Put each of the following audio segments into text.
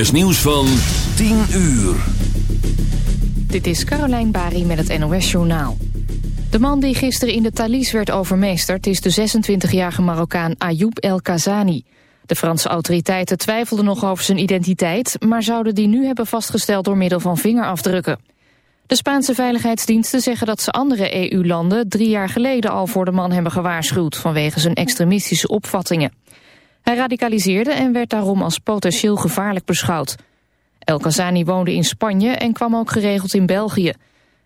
is nieuws van 10 uur. Dit is Carolijn Bari met het NOS Journaal. De man die gisteren in de Thalys werd overmeesterd... is de 26-jarige Marokkaan Ayoub El Kazani. De Franse autoriteiten twijfelden nog over zijn identiteit... maar zouden die nu hebben vastgesteld door middel van vingerafdrukken. De Spaanse veiligheidsdiensten zeggen dat ze andere EU-landen... drie jaar geleden al voor de man hebben gewaarschuwd... vanwege zijn extremistische opvattingen. Hij radicaliseerde en werd daarom als potentieel gevaarlijk beschouwd. El Kazani woonde in Spanje en kwam ook geregeld in België.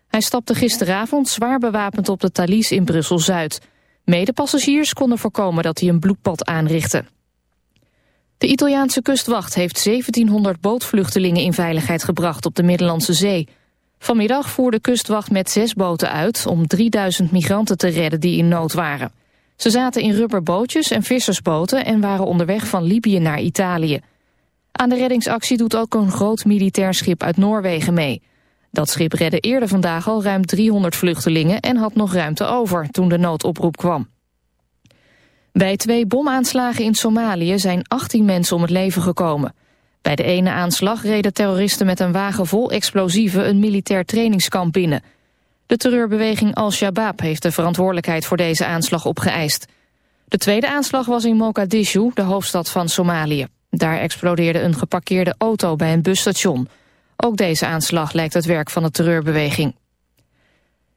Hij stapte gisteravond zwaar bewapend op de Thalys in Brussel-Zuid. Medepassagiers konden voorkomen dat hij een bloedpad aanrichtte. De Italiaanse kustwacht heeft 1700 bootvluchtelingen in veiligheid gebracht op de Middellandse Zee. Vanmiddag voerde de kustwacht met zes boten uit om 3000 migranten te redden die in nood waren. Ze zaten in rubberbootjes en vissersboten en waren onderweg van Libië naar Italië. Aan de reddingsactie doet ook een groot militair schip uit Noorwegen mee. Dat schip redde eerder vandaag al ruim 300 vluchtelingen en had nog ruimte over toen de noodoproep kwam. Bij twee bomaanslagen in Somalië zijn 18 mensen om het leven gekomen. Bij de ene aanslag reden terroristen met een wagen vol explosieven een militair trainingskamp binnen. De terreurbeweging Al-Shabaab heeft de verantwoordelijkheid voor deze aanslag opgeëist. De tweede aanslag was in Mogadishu, de hoofdstad van Somalië. Daar explodeerde een geparkeerde auto bij een busstation. Ook deze aanslag lijkt het werk van de terreurbeweging.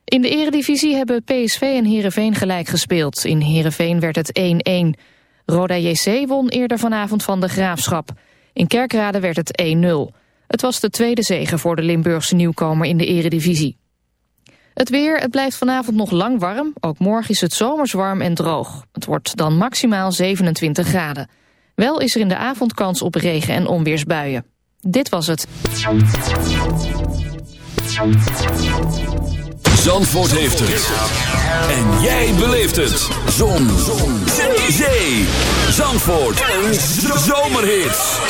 In de eredivisie hebben PSV en Heerenveen gelijk gespeeld. In Heerenveen werd het 1-1. Roda JC won eerder vanavond van de Graafschap. In Kerkrade werd het 1-0. Het was de tweede zege voor de Limburgse nieuwkomer in de eredivisie. Het weer, het blijft vanavond nog lang warm. Ook morgen is het zomers warm en droog. Het wordt dan maximaal 27 graden. Wel is er in de avond kans op regen- en onweersbuien. Dit was het. Zandvoort heeft het. En jij beleeft het. Zon. Zon. Zee. Zandvoort. Een zomerhit.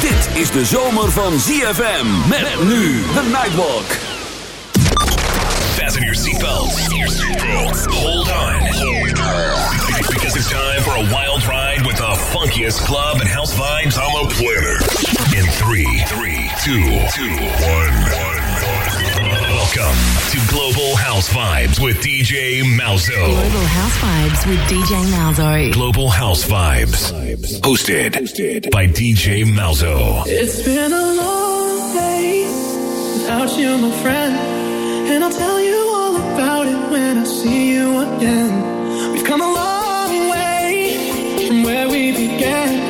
Dit is de zomer van ZFM. Met nu de Nightwalk. Fasten your seatbelts. Hold on. Because it's time for a wild ride with the funkiest club and house vibes on the planet. In three, three, two, two, one, one. Welcome to Global House Vibes with DJ Malzo. Global House Vibes with DJ Malzo. Global House Vibes. Hosted by DJ Malzo. It's been a long day without you, my friend. And I'll tell you all about it when I see you again. We've come a long way from where we began.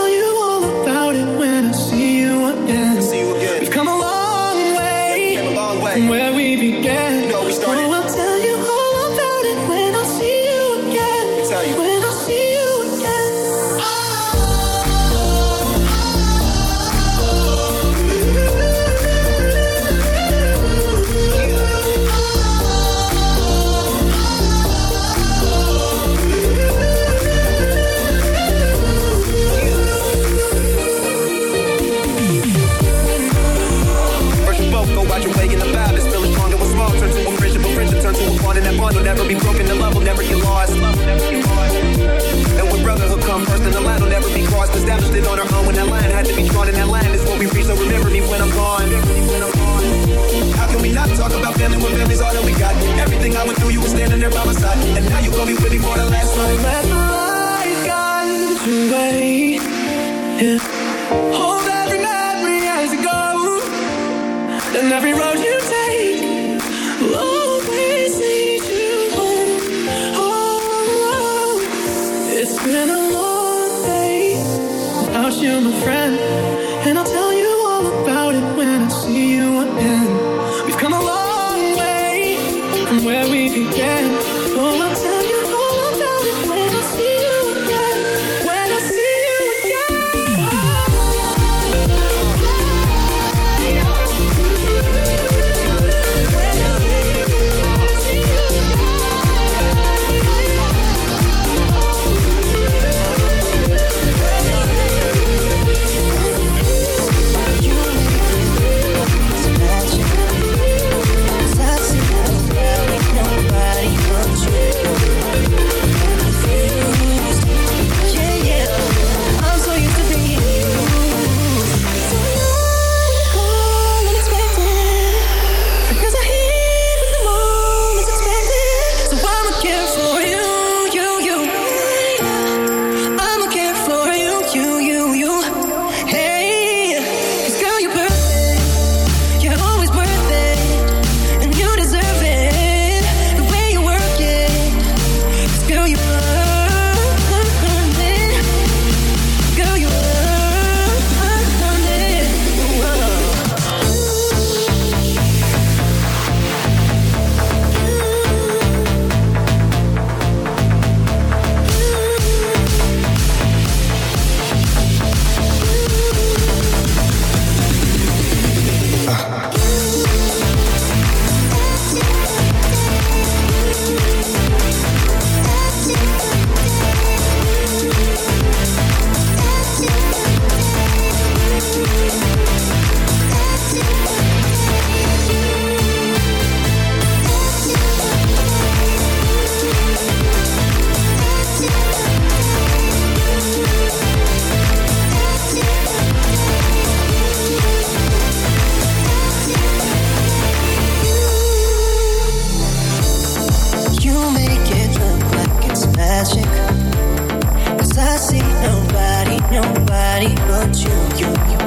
but you. you.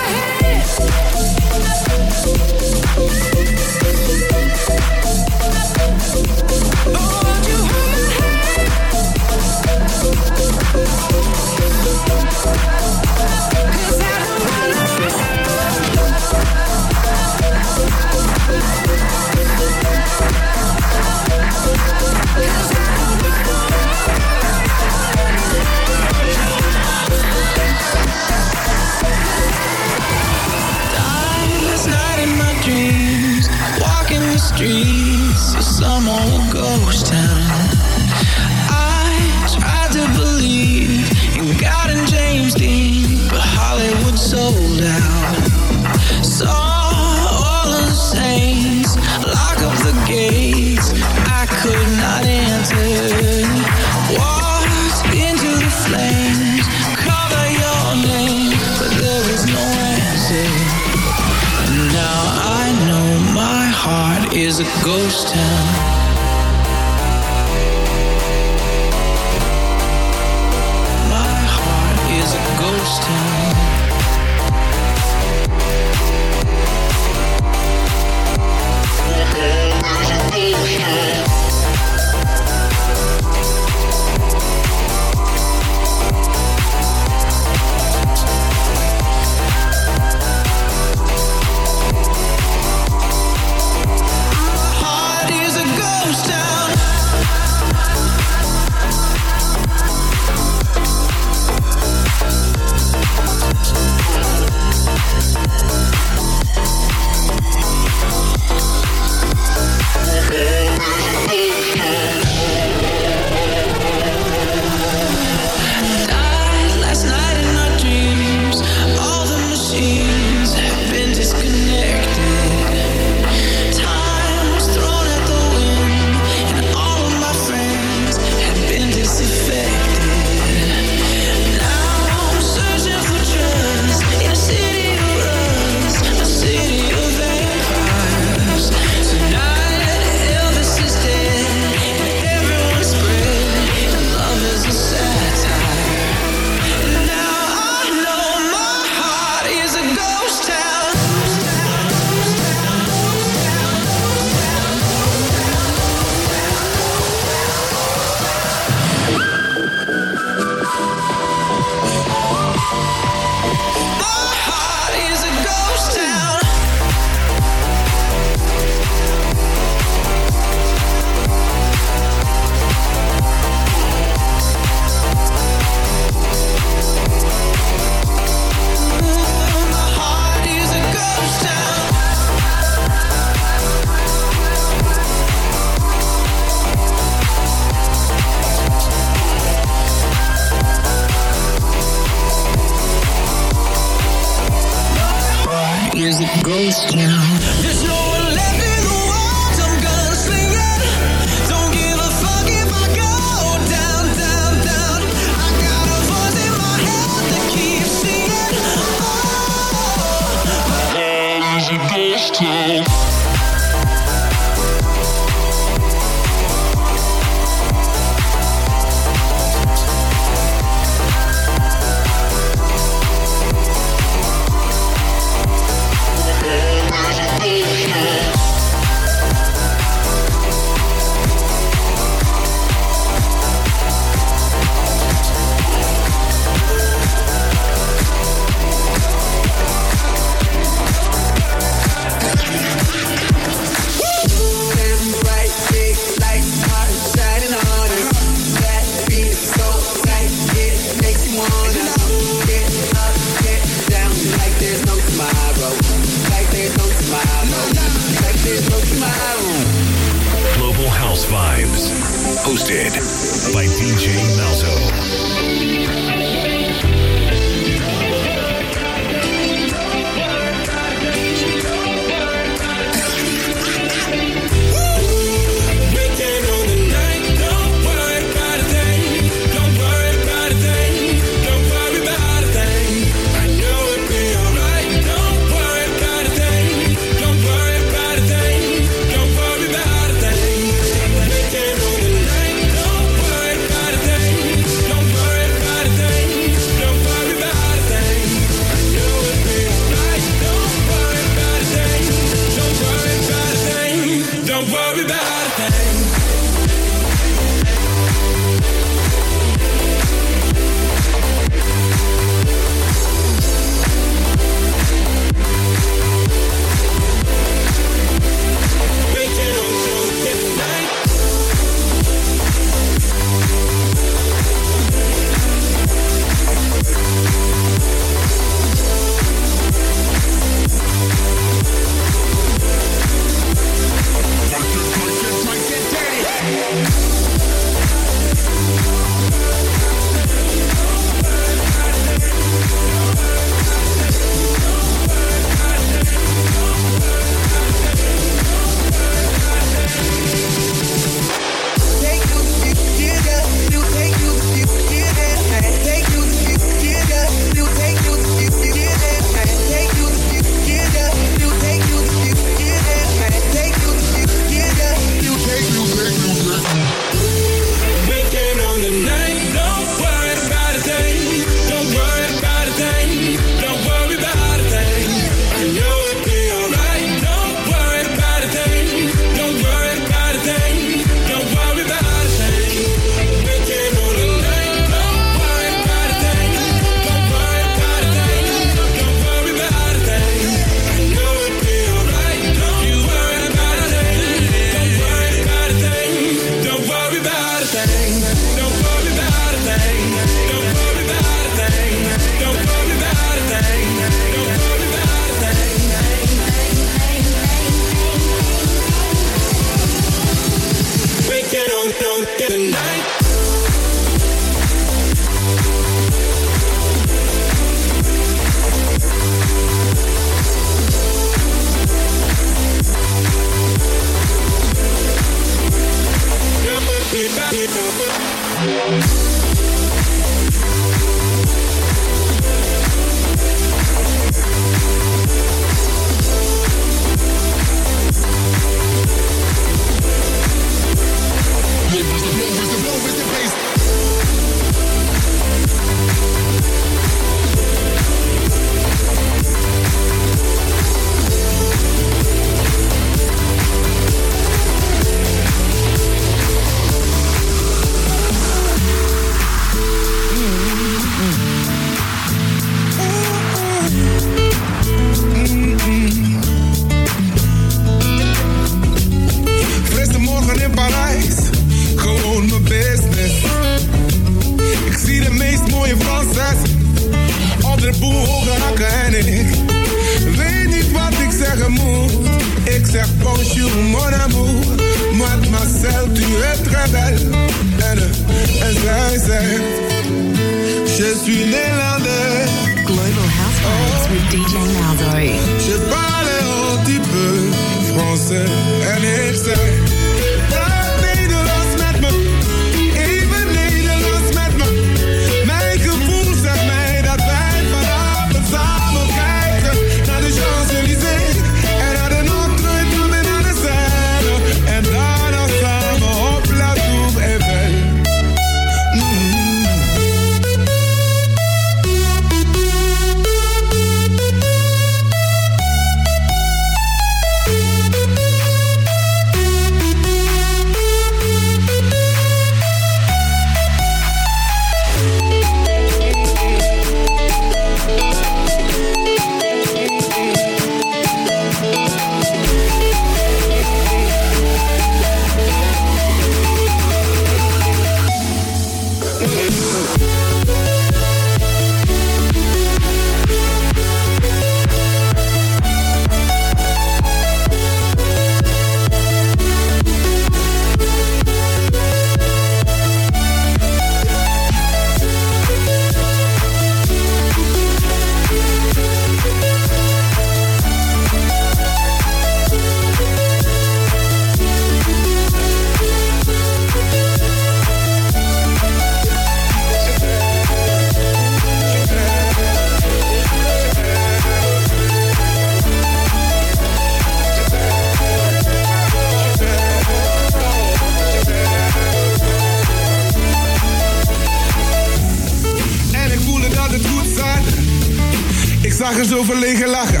Ik zag er zo verlegen lachen.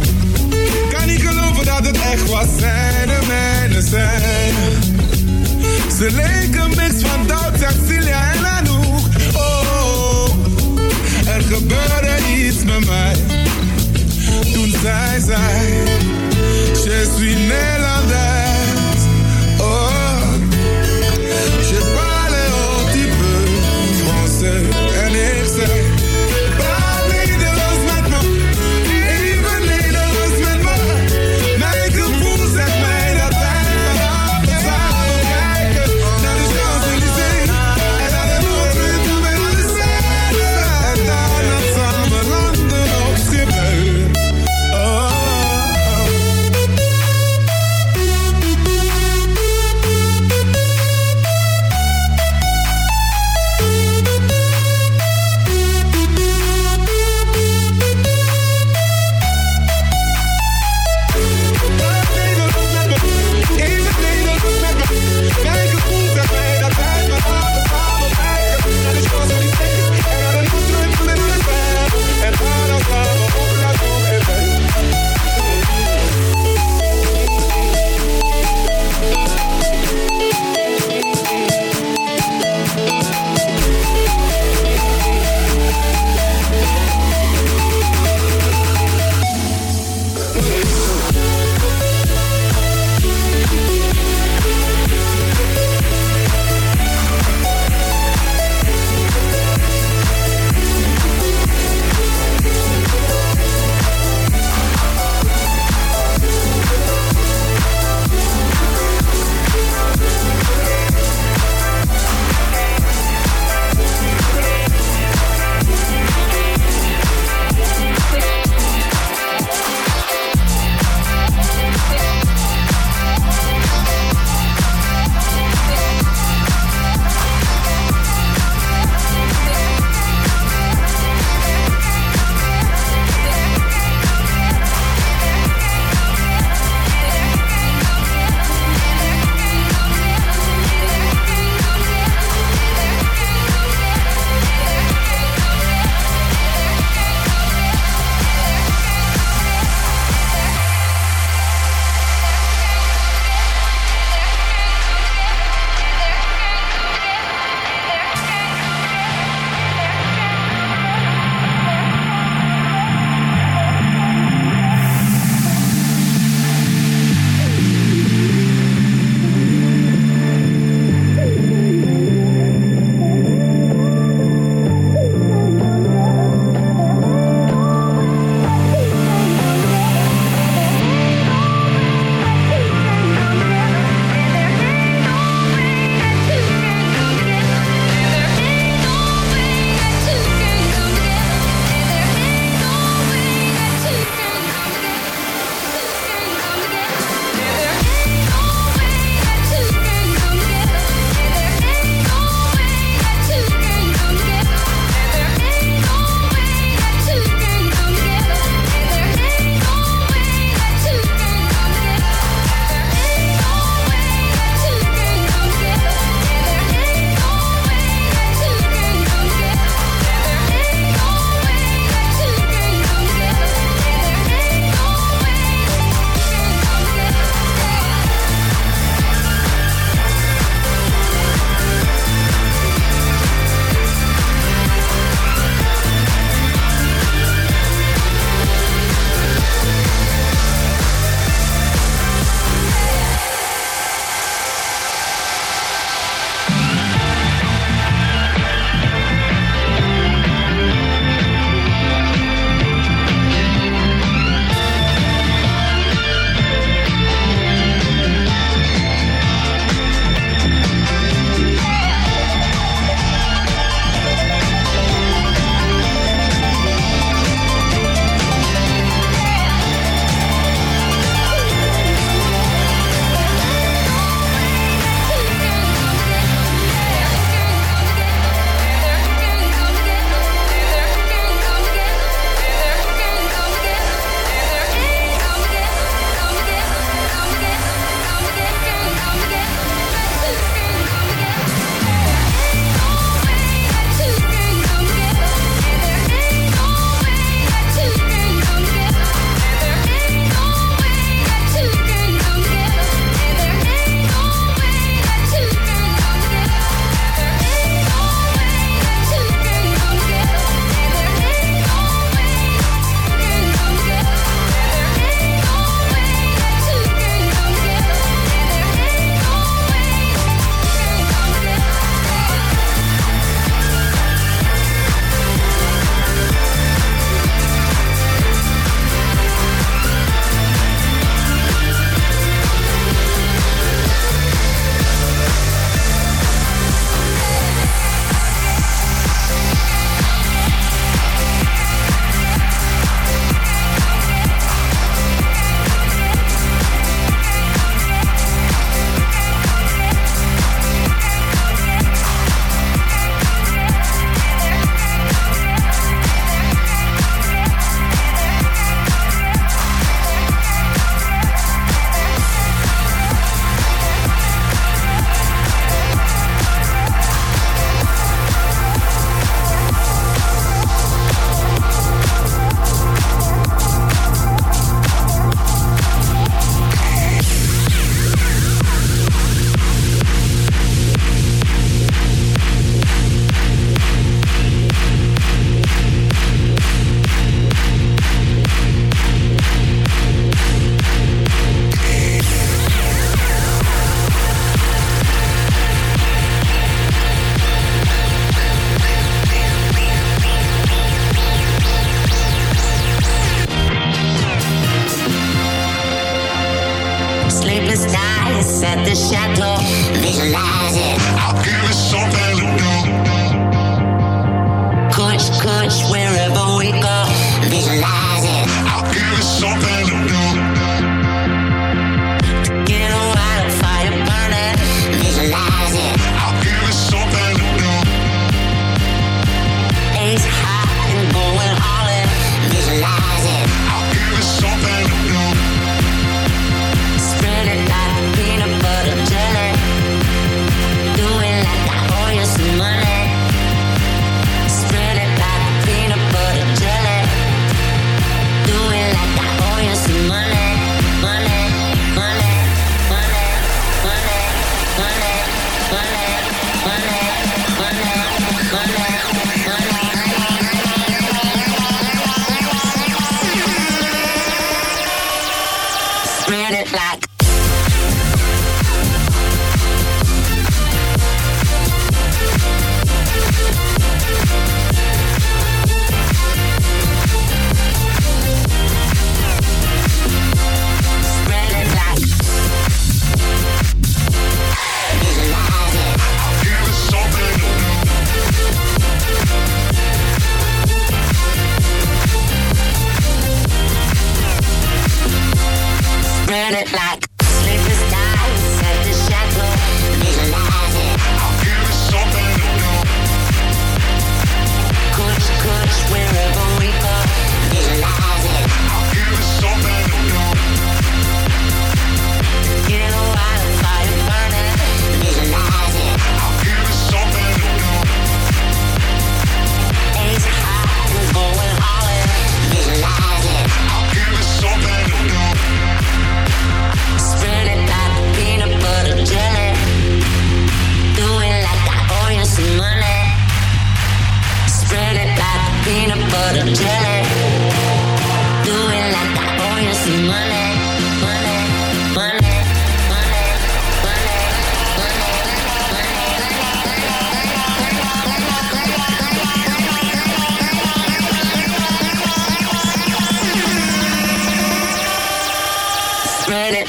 Kan niet geloven dat het echt was. Zijn de mijne zijn. Ze leken mix van Doubt, en Anouk. Oh, er gebeurde iets met mij. Toen zij zei, je suis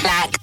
Black.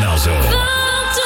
Malzo.